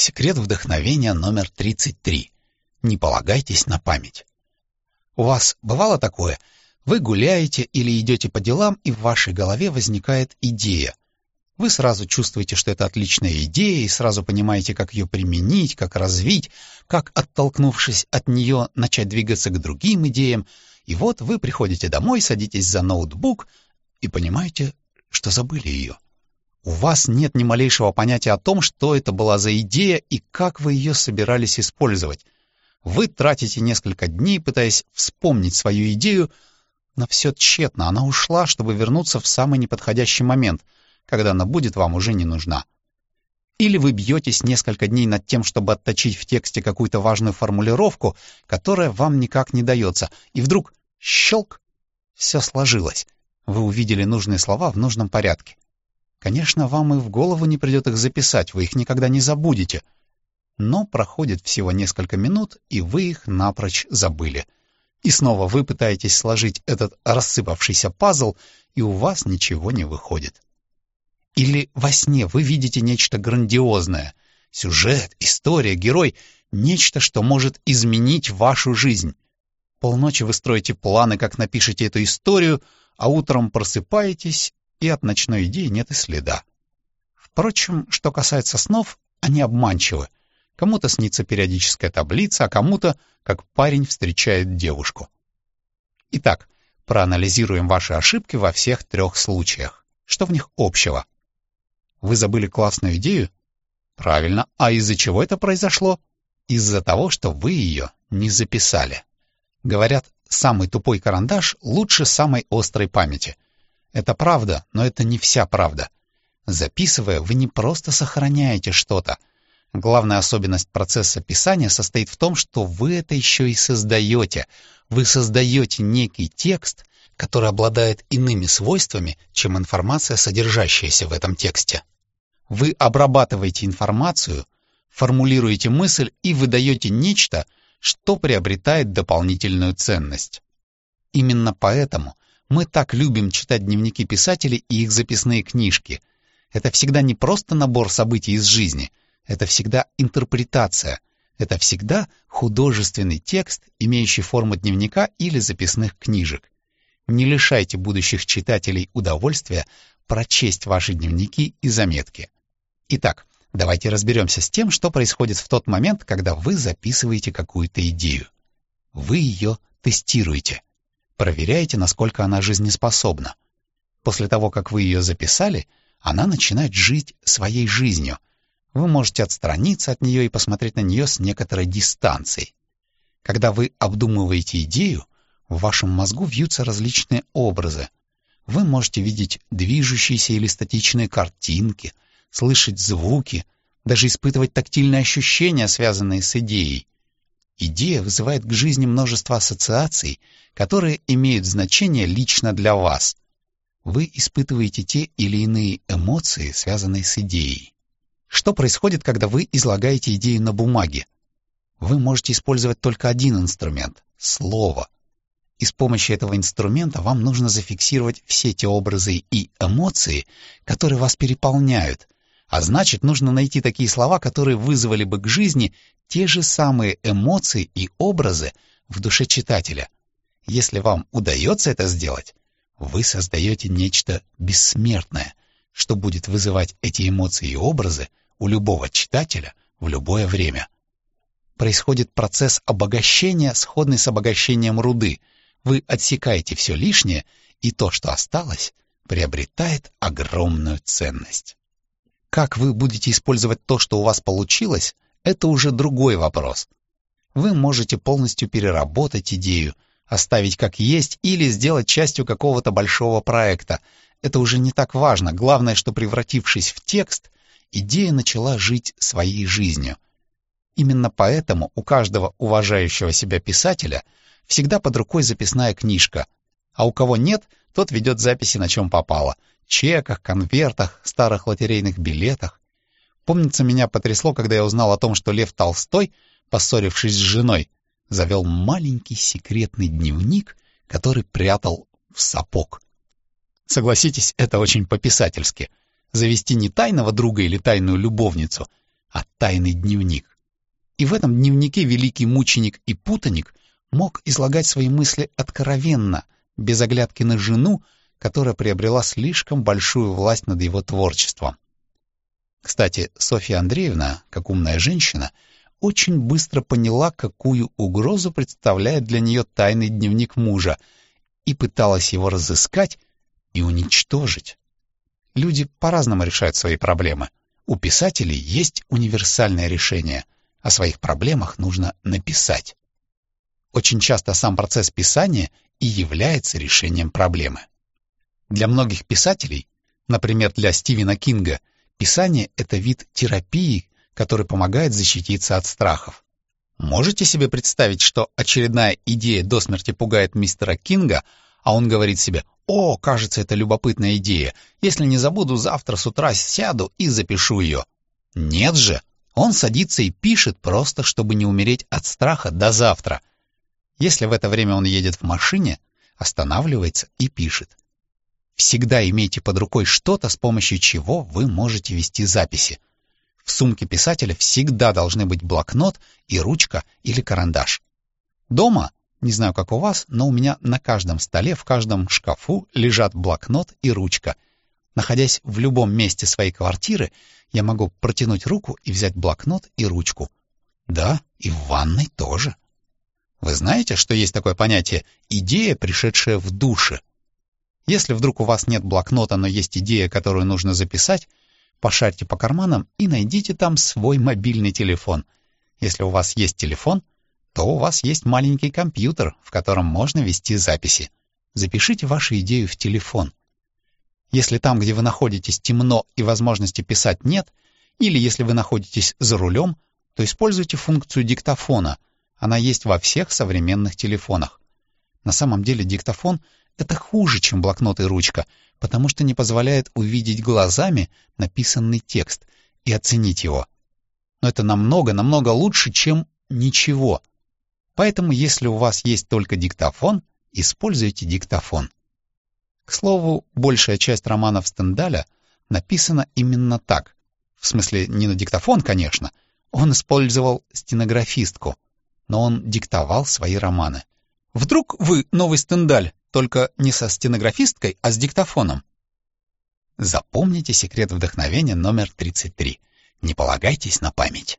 Секрет вдохновения номер 33. Не полагайтесь на память. У вас бывало такое? Вы гуляете или идете по делам, и в вашей голове возникает идея. Вы сразу чувствуете, что это отличная идея, и сразу понимаете, как ее применить, как развить, как, оттолкнувшись от нее, начать двигаться к другим идеям. И вот вы приходите домой, садитесь за ноутбук и понимаете, что забыли ее. У вас нет ни малейшего понятия о том, что это была за идея и как вы ее собирались использовать. Вы тратите несколько дней, пытаясь вспомнить свою идею, но все тщетно, она ушла, чтобы вернуться в самый неподходящий момент, когда она будет вам уже не нужна. Или вы бьетесь несколько дней над тем, чтобы отточить в тексте какую-то важную формулировку, которая вам никак не дается, и вдруг — щелк! Все сложилось. Вы увидели нужные слова в нужном порядке. Конечно, вам и в голову не придет их записать, вы их никогда не забудете. Но проходит всего несколько минут, и вы их напрочь забыли. И снова вы пытаетесь сложить этот рассыпавшийся пазл, и у вас ничего не выходит. Или во сне вы видите нечто грандиозное. Сюжет, история, герой — нечто, что может изменить вашу жизнь. Полночи вы строите планы, как напишете эту историю, а утром просыпаетесь и от ночной идеи нет и следа. Впрочем, что касается снов, они обманчивы. Кому-то снится периодическая таблица, а кому-то, как парень встречает девушку. Итак, проанализируем ваши ошибки во всех трех случаях. Что в них общего? Вы забыли классную идею? Правильно. А из-за чего это произошло? Из-за того, что вы ее не записали. Говорят, самый тупой карандаш лучше самой острой памяти — это правда, но это не вся правда. Записывая, вы не просто сохраняете что-то. Главная особенность процесса писания состоит в том, что вы это еще и создаете. Вы создаете некий текст, который обладает иными свойствами, чем информация, содержащаяся в этом тексте. Вы обрабатываете информацию, формулируете мысль и выдаете нечто, что приобретает дополнительную ценность. Именно поэтому мы так любим читать дневники писателей и их записные книжки. Это всегда не просто набор событий из жизни, это всегда интерпретация, это всегда художественный текст, имеющий форму дневника или записных книжек. Не лишайте будущих читателей удовольствия прочесть ваши дневники и заметки. Итак, давайте разберемся с тем, что происходит в тот момент, когда вы записываете какую-то идею. Вы ее тестируете. Проверяете, насколько она жизнеспособна. После того, как вы ее записали, она начинает жить своей жизнью. Вы можете отстраниться от нее и посмотреть на нее с некоторой дистанцией. Когда вы обдумываете идею, в вашем мозгу вьются различные образы. Вы можете видеть движущиеся или статичные картинки, слышать звуки, даже испытывать тактильные ощущения, связанные с идеей. Идея вызывает к жизни множество ассоциаций, которые имеют значение лично для вас. Вы испытываете те или иные эмоции, связанные с идеей. Что происходит, когда вы излагаете идею на бумаге? Вы можете использовать только один инструмент — слово. И с помощью этого инструмента вам нужно зафиксировать все те образы и эмоции, которые вас переполняют, а значит, нужно найти такие слова, которые вызвали бы к жизни те же самые эмоции и образы в душе читателя. Если вам удается это сделать, вы создаете нечто бессмертное, что будет вызывать эти эмоции и образы у любого читателя в любое время. Происходит процесс обогащения, сходный с обогащением руды. Вы отсекаете все лишнее, и то, что осталось, приобретает огромную ценность. Как вы будете использовать то, что у вас получилось, это уже другой вопрос. Вы можете полностью переработать идею, оставить как есть или сделать частью какого-то большого проекта. Это уже не так важно. Главное, что превратившись в текст, идея начала жить своей жизнью. Именно поэтому у каждого уважающего себя писателя всегда под рукой записная книжка, а у кого нет, тот ведет записи на чем попало — чеках, конвертах, старых лотерейных билетах. Помнится, меня потрясло, когда я узнал о том, что Лев Толстой, поссорившись с женой, завел маленький секретный дневник, который прятал в сапог. Согласитесь, это очень по-писательски. Завести не тайного друга или тайную любовницу, а тайный дневник. И в этом дневнике великий мученик и путаник мог излагать свои мысли откровенно, без оглядки на жену, которая приобрела слишком большую власть над его творчеством. Кстати, Софья Андреевна, как умная женщина, очень быстро поняла, какую угрозу представляет для нее тайный дневник мужа, и пыталась его разыскать и уничтожить. Люди по-разному решают свои проблемы. У писателей есть универсальное решение. О своих проблемах нужно написать. Очень часто сам процесс писания и является решением проблемы. Для многих писателей, например, для Стивена Кинга, писание — это вид терапии, который помогает защититься от страхов. Можете себе представить, что очередная идея до смерти пугает мистера Кинга, а он говорит себе «О, кажется, это любопытная идея. Если не забуду, завтра с утра сяду и запишу ее». Нет же, он садится и пишет просто, чтобы не умереть от страха до завтра. Если в это время он едет в машине, останавливается и пишет. Всегда имейте под рукой что-то, с помощью чего вы можете вести записи. В сумке писателя всегда должны быть блокнот и ручка или карандаш. Дома, не знаю, как у вас, но у меня на каждом столе, в каждом шкафу лежат блокнот и ручка. Находясь в любом месте своей квартиры, я могу протянуть руку и взять блокнот и ручку. Да, и в ванной тоже. Вы знаете, что есть такое понятие «идея, пришедшая в душе»? Если вдруг у вас нет блокнота, но есть идея, которую нужно записать, пошарьте по карманам и найдите там свой мобильный телефон. Если у вас есть телефон, то у вас есть маленький компьютер, в котором можно вести записи. Запишите вашу идею в телефон. Если там, где вы находитесь, темно и возможности писать нет, или если вы находитесь за рулем, то используйте функцию диктофона. Она есть во всех современных телефонах. На самом деле диктофон — это хуже, чем блокнот и ручка, потому что не позволяет увидеть глазами написанный текст и оценить его. Но это намного, намного лучше, чем ничего. Поэтому, если у вас есть только диктофон, используйте диктофон. К слову, большая часть романов Стендаля написана именно так. В смысле, не на диктофон, конечно. Он использовал стенографистку, но он диктовал свои романы. Вдруг вы новый Стендаль, только не со стенографисткой, а с диктофоном. Запомните секрет вдохновения номер 33. Не полагайтесь на память.